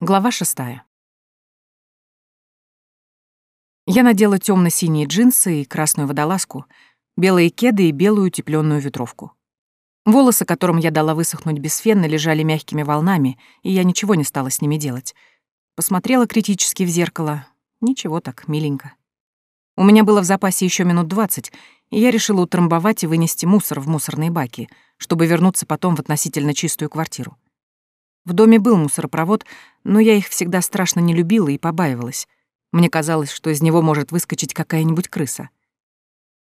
Глава шестая. Я надела темно синие джинсы и красную водолазку, белые кеды и белую утепленную ветровку. Волосы, которым я дала высохнуть без фена, лежали мягкими волнами, и я ничего не стала с ними делать. Посмотрела критически в зеркало. Ничего так, миленько. У меня было в запасе еще минут двадцать, и я решила утрамбовать и вынести мусор в мусорные баки, чтобы вернуться потом в относительно чистую квартиру. В доме был мусоропровод, но я их всегда страшно не любила и побаивалась. Мне казалось, что из него может выскочить какая-нибудь крыса.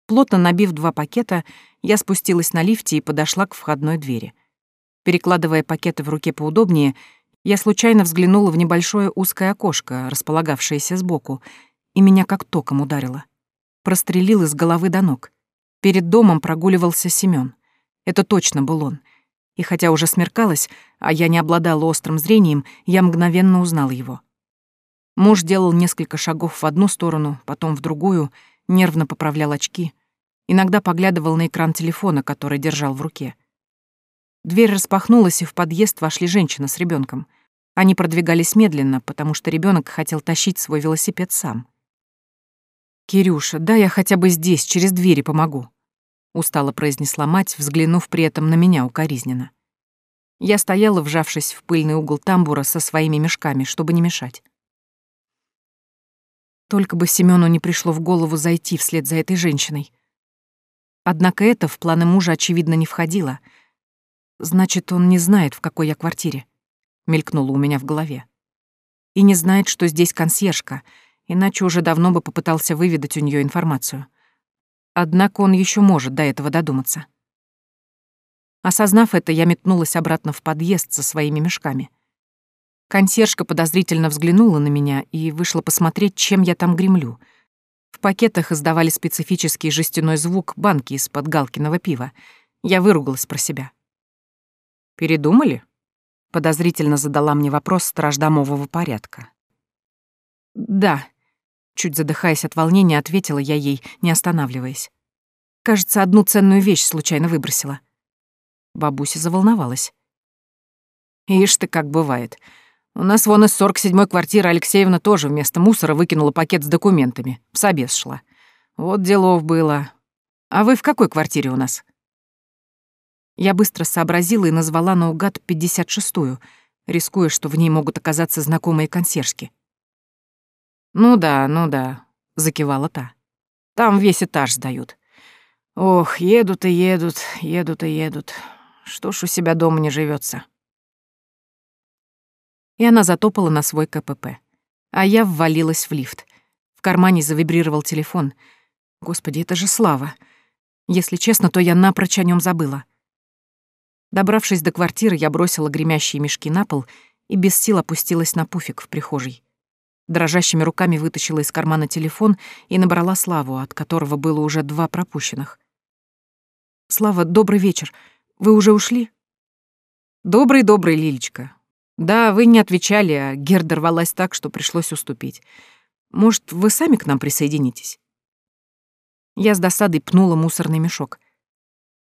Плотно набив два пакета, я спустилась на лифте и подошла к входной двери. Перекладывая пакеты в руке поудобнее, я случайно взглянула в небольшое узкое окошко, располагавшееся сбоку, и меня как током ударило. Прострелил из головы до ног. Перед домом прогуливался Семён. Это точно был он — и хотя уже смеркалось, а я не обладала острым зрением, я мгновенно узнал его. Муж делал несколько шагов в одну сторону, потом в другую, нервно поправлял очки, иногда поглядывал на экран телефона, который держал в руке. Дверь распахнулась, и в подъезд вошли женщина с ребенком. Они продвигались медленно, потому что ребенок хотел тащить свой велосипед сам. «Кирюша, да я хотя бы здесь, через двери помогу», устало произнесла мать, взглянув при этом на меня укоризненно. Я стояла, вжавшись в пыльный угол тамбура со своими мешками, чтобы не мешать. Только бы Семёну не пришло в голову зайти вслед за этой женщиной. Однако это в планы мужа, очевидно, не входило. Значит, он не знает, в какой я квартире. Мелькнуло у меня в голове. И не знает, что здесь консьержка, иначе уже давно бы попытался выведать у нее информацию. Однако он еще может до этого додуматься. Осознав это, я метнулась обратно в подъезд со своими мешками. Консьержка подозрительно взглянула на меня и вышла посмотреть, чем я там гремлю. В пакетах издавали специфический жестяной звук банки из-под галкиного пива. Я выругалась про себя. «Передумали?» — подозрительно задала мне вопрос страждомового порядка. «Да», Чуть задыхаясь от волнения, ответила я ей, не останавливаясь. Кажется, одну ценную вещь случайно выбросила. Бабуся заволновалась. Ишь ты, как бывает. У нас вон из 47-й квартиры Алексеевна тоже вместо мусора выкинула пакет с документами. В собес шла. Вот делов было. А вы в какой квартире у нас? Я быстро сообразила и назвала наугад 56-ю, рискуя, что в ней могут оказаться знакомые консьержки. «Ну да, ну да», — закивала та. «Там весь этаж сдают. Ох, едут и едут, едут и едут. Что ж у себя дома не живется. И она затопала на свой КПП. А я ввалилась в лифт. В кармане завибрировал телефон. Господи, это же Слава. Если честно, то я напрочь о нем забыла. Добравшись до квартиры, я бросила гремящие мешки на пол и без сил опустилась на пуфик в прихожей. Дрожащими руками вытащила из кармана телефон и набрала Славу, от которого было уже два пропущенных. «Слава, добрый вечер. Вы уже ушли?» «Добрый-добрый, Лилечка. Да, вы не отвечали, а Герда рвалась так, что пришлось уступить. Может, вы сами к нам присоединитесь?» Я с досадой пнула мусорный мешок.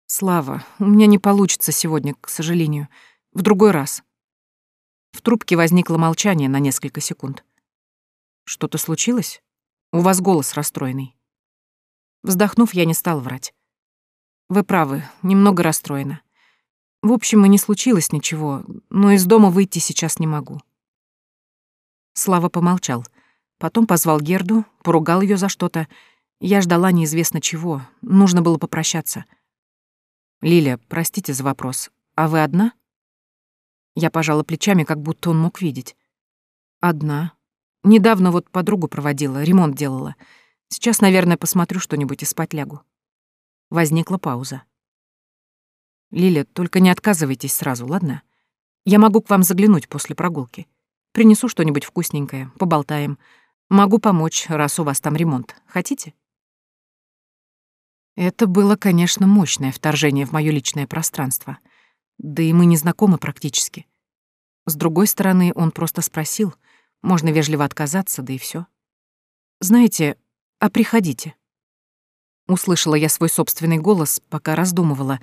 «Слава, у меня не получится сегодня, к сожалению. В другой раз». В трубке возникло молчание на несколько секунд. Что-то случилось? У вас голос расстроенный. Вздохнув, я не стал врать. Вы правы, немного расстроена. В общем, и не случилось ничего, но из дома выйти сейчас не могу. Слава помолчал. Потом позвал Герду, поругал ее за что-то. Я ждала неизвестно чего, нужно было попрощаться. «Лиля, простите за вопрос, а вы одна?» Я пожала плечами, как будто он мог видеть. «Одна. Недавно вот подругу проводила, ремонт делала. Сейчас, наверное, посмотрю что-нибудь и спать лягу. Возникла пауза. «Лиля, только не отказывайтесь сразу, ладно? Я могу к вам заглянуть после прогулки. Принесу что-нибудь вкусненькое, поболтаем. Могу помочь, раз у вас там ремонт. Хотите?» Это было, конечно, мощное вторжение в моё личное пространство. Да и мы не знакомы практически. С другой стороны, он просто спросил — можно вежливо отказаться, да и все. Знаете, а приходите. Услышала я свой собственный голос, пока раздумывала,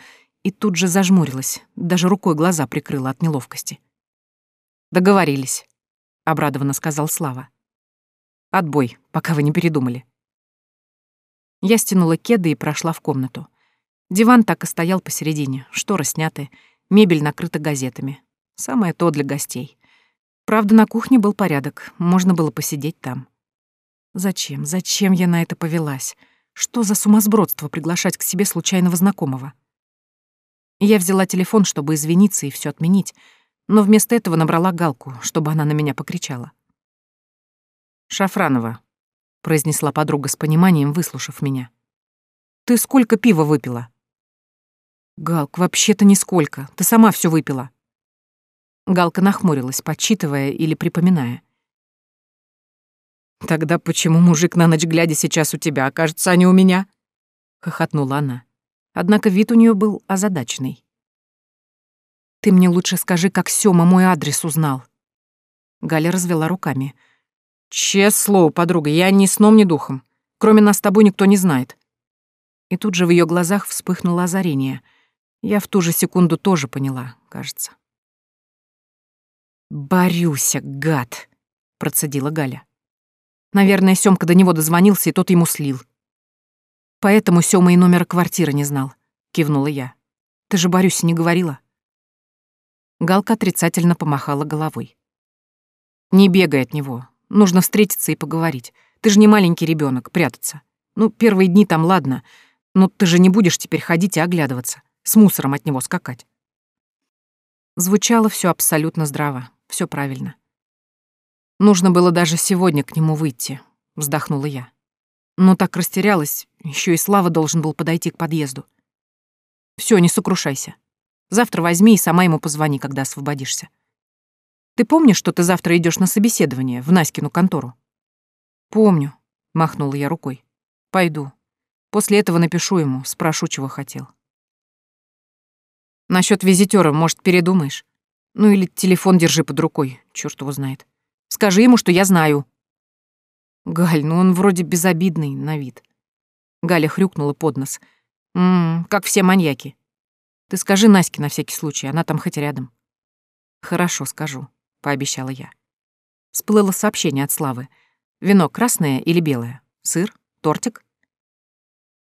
и тут же зажмурилась, даже рукой глаза прикрыла от неловкости. Договорились. обрадованно сказал Слава. Отбой, пока вы не передумали. Я стянула кеды и прошла в комнату. Диван так и стоял посередине, шторы сняты, мебель накрыта газетами. Самое то для гостей. Правда, на кухне был порядок, можно было посидеть там. Зачем, зачем я на это повелась? Что за сумасбродство приглашать к себе случайного знакомого? Я взяла телефон, чтобы извиниться и все отменить, но вместо этого набрала Галку, чтобы она на меня покричала. «Шафранова», — произнесла подруга с пониманием, выслушав меня. «Ты сколько пива выпила?» «Галк, вообще-то нисколько. Ты сама все выпила». Галка нахмурилась, подсчитывая или припоминая. «Тогда почему мужик на ночь глядя сейчас у тебя, окажется, а не у меня?» — хохотнула она. Однако вид у нее был озадаченный. «Ты мне лучше скажи, как Сёма мой адрес узнал». Галя развела руками. «Честное слово, подруга, я ни сном, ни духом. Кроме нас с тобой никто не знает». И тут же в ее глазах вспыхнуло озарение. Я в ту же секунду тоже поняла, кажется. «Борюся, гад!» — процедила Галя. Наверное, Сёмка до него дозвонился, и тот ему слил. Поэтому Сёма и номера квартиры не знал, кивнула я. Ты же Борюсе не говорила? Галка отрицательно помахала головой. Не бегай от него. Нужно встретиться и поговорить. Ты же не маленький ребенок, прятаться. Ну, первые дни там ладно, но ты же не будешь теперь ходить и оглядываться, с мусором от него скакать. Звучало все абсолютно здраво, все правильно. Нужно было даже сегодня к нему выйти, вздохнула я. Но так растерялась, еще и Слава должен был подойти к подъезду. Все, не сокрушайся. Завтра возьми и сама ему позвони, когда освободишься. Ты помнишь, что ты завтра идешь на собеседование в Наськину контору? Помню, махнула я рукой. Пойду. После этого напишу ему, спрошу, чего хотел. Насчет визитера, может, передумаешь? Ну или телефон держи под рукой, черт его знает. Скажи ему, что я знаю». «Галь, ну он вроде безобидный на вид». Галя хрюкнула под нос. «Ммм, как все маньяки. Ты скажи Наське на всякий случай, она там хоть рядом». «Хорошо, скажу», — пообещала я. Сплыло сообщение от Славы. «Вино красное или белое? Сыр? Тортик?»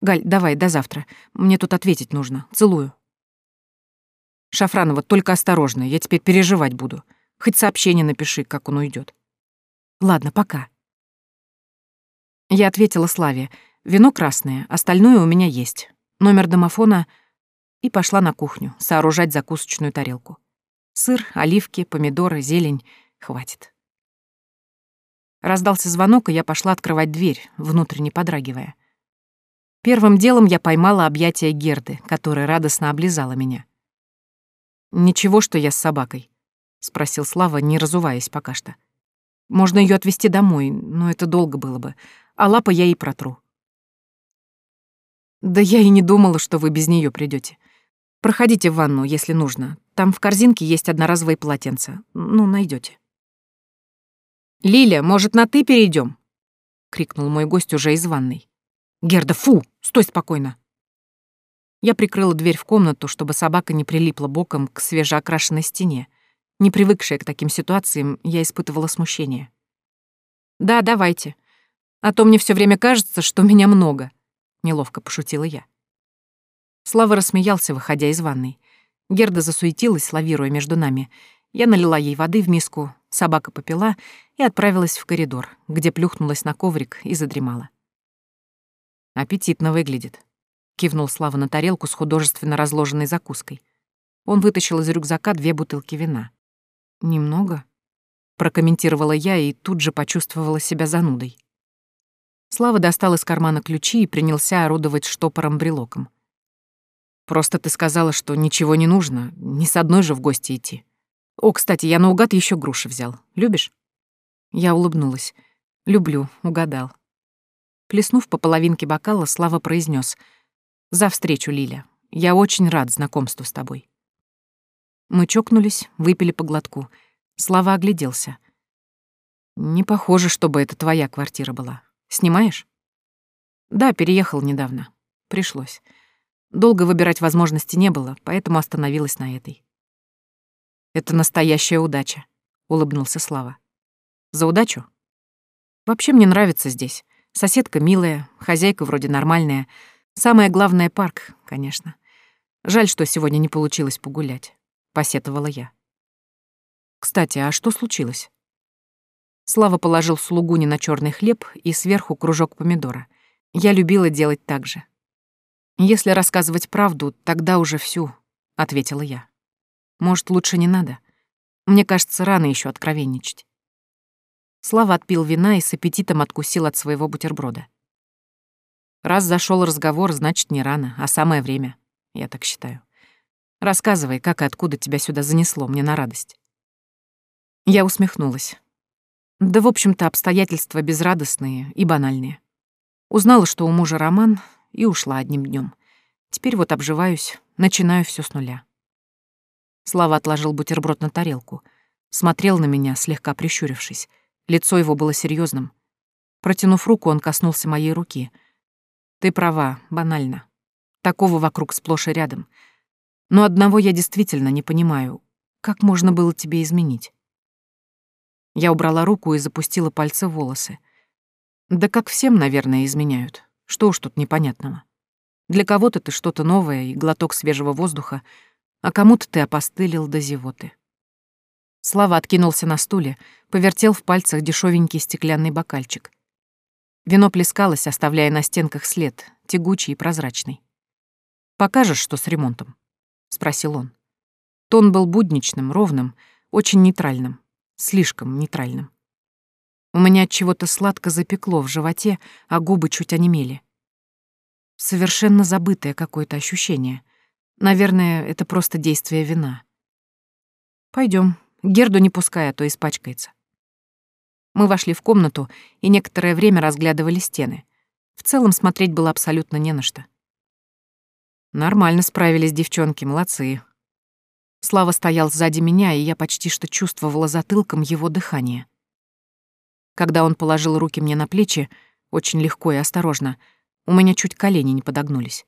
«Галь, давай, до завтра. Мне тут ответить нужно. Целую». «Шафранова, только осторожно, я теперь переживать буду. Хоть сообщение напиши, как он уйдет. Ладно, пока. Я ответила Славе. Вино красное, остальное у меня есть. Номер домофона и пошла на кухню сооружать закусочную тарелку. Сыр, оливки, помидоры, зелень. Хватит. Раздался звонок, и я пошла открывать дверь, внутренне подрагивая. Первым делом я поймала объятия Герды, которая радостно облизала меня. Ничего, что я с собакой спросил Слава, не разуваясь пока что. Можно ее отвезти домой, но это долго было бы. А лапа я и протру. Да я и не думала, что вы без нее придете. Проходите в ванну, если нужно. Там в корзинке есть одноразовые полотенца. Ну, найдете. Лиля, может, на ты перейдем? крикнул мой гость уже из ванной. Герда, фу, стой спокойно. Я прикрыла дверь в комнату, чтобы собака не прилипла боком к свежеокрашенной стене, не привыкшая к таким ситуациям, я испытывала смущение. «Да, давайте. А то мне все время кажется, что меня много», — неловко пошутила я. Слава рассмеялся, выходя из ванной. Герда засуетилась, лавируя между нами. Я налила ей воды в миску, собака попила и отправилась в коридор, где плюхнулась на коврик и задремала. «Аппетитно выглядит», — кивнул Слава на тарелку с художественно разложенной закуской. Он вытащил из рюкзака две бутылки вина. «Немного?» — прокомментировала я и тут же почувствовала себя занудой. Слава достал из кармана ключи и принялся орудовать штопором-брелоком. «Просто ты сказала, что ничего не нужно, ни с одной же в гости идти. О, кстати, я наугад еще груши взял. Любишь?» Я улыбнулась. «Люблю, угадал». Плеснув по половинке бокала, Слава произнес: «За встречу, Лиля. Я очень рад знакомству с тобой». Мы чокнулись, выпили по глотку. Слава огляделся. «Не похоже, чтобы это твоя квартира была. Снимаешь?» «Да, переехал недавно. Пришлось. Долго выбирать возможности не было, поэтому остановилась на этой». «Это настоящая удача», — улыбнулся Слава. За удачу? Вообще мне нравится здесь. Соседка милая, хозяйка вроде нормальная. Самое главное — парк, конечно. Жаль, что сегодня не получилось погулять. Посетовала я. Кстати, а что случилось? Слава положил слугуни на черный хлеб и сверху кружок помидора. Я любила делать так же. «Если рассказывать правду, тогда уже всю», — ответила я. «Может, лучше не надо? Мне кажется, рано еще откровенничать». Слава отпил вина и с аппетитом откусил от своего бутерброда. Раз зашел разговор, значит, не рано, а самое время, я так считаю. Рассказывай, как и откуда тебя сюда занесло, мне на радость. Я усмехнулась. Да, в общем-то, обстоятельства безрадостные и банальные. Узнала, что у мужа роман, и ушла одним днем. Теперь вот обживаюсь, начинаю все с нуля. Слава отложил бутерброд на тарелку, смотрел на меня, слегка прищурившись. Лицо его было серьезным. Протянув руку, он коснулся моей руки. «Ты права, банально. Такого вокруг сплошь и рядом. Но одного я действительно не понимаю. Как можно было тебе изменить?» Я убрала руку и запустила пальцы в волосы. Да как всем, наверное, изменяют. Что уж тут непонятного. Для кого-то ты что-то новое и глоток свежего воздуха, а кому-то ты опостылил до зевоты. Слава откинулся на стуле, повертел в пальцах дешевенький стеклянный бокальчик. Вино плескалось, оставляя на стенках след, тягучий и прозрачный. «Покажешь, что с ремонтом?» — спросил он. Тон был будничным, ровным, очень нейтральным слишком нейтральным. У меня от чего-то сладко запекло в животе, а губы чуть онемели. Совершенно забытое какое-то ощущение. Наверное, это просто действие вина. Пойдем, Герду не пускай, а то испачкается. Мы вошли в комнату и некоторое время разглядывали стены. В целом смотреть было абсолютно не на что. Нормально справились девчонки, молодцы, Слава стоял сзади меня, и я почти что чувствовала затылком его дыхание. Когда он положил руки мне на плечи, очень легко и осторожно, у меня чуть колени не подогнулись.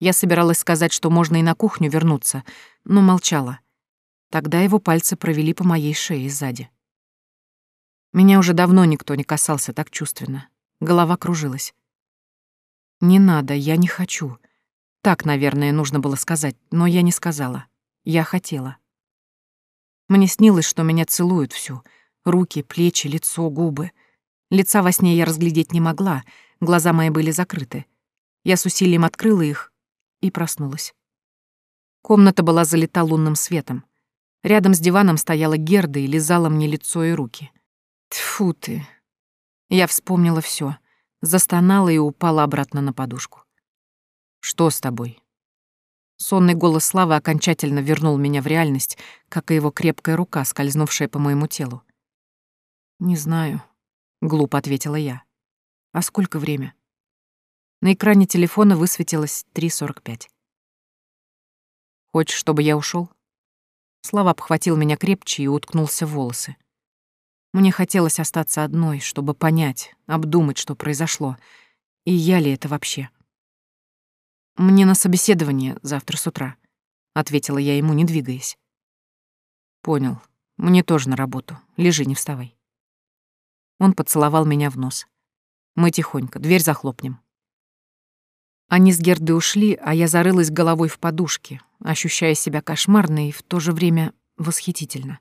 Я собиралась сказать, что можно и на кухню вернуться, но молчала. Тогда его пальцы провели по моей шее сзади. Меня уже давно никто не касался так чувственно. Голова кружилась. «Не надо, я не хочу». Так, наверное, нужно было сказать, но я не сказала. Я хотела. Мне снилось, что меня целуют всю. Руки, плечи, лицо, губы. Лица во сне я разглядеть не могла, глаза мои были закрыты. Я с усилием открыла их и проснулась. Комната была залита лунным светом. Рядом с диваном стояла Герда и лизала мне лицо и руки. Тфу ты. Я вспомнила все, застонала и упала обратно на подушку. «Что с тобой?» Сонный голос Славы окончательно вернул меня в реальность, как и его крепкая рука, скользнувшая по моему телу. «Не знаю», — глупо ответила я. «А сколько время?» На экране телефона высветилось 3.45. «Хочешь, чтобы я ушел? Слава обхватил меня крепче и уткнулся в волосы. Мне хотелось остаться одной, чтобы понять, обдумать, что произошло. И я ли это вообще? «Мне на собеседование завтра с утра», — ответила я ему, не двигаясь. «Понял. Мне тоже на работу. Лежи, не вставай». Он поцеловал меня в нос. «Мы тихонько, дверь захлопнем». Они с Гердой ушли, а я зарылась головой в подушке, ощущая себя кошмарно и в то же время восхитительно.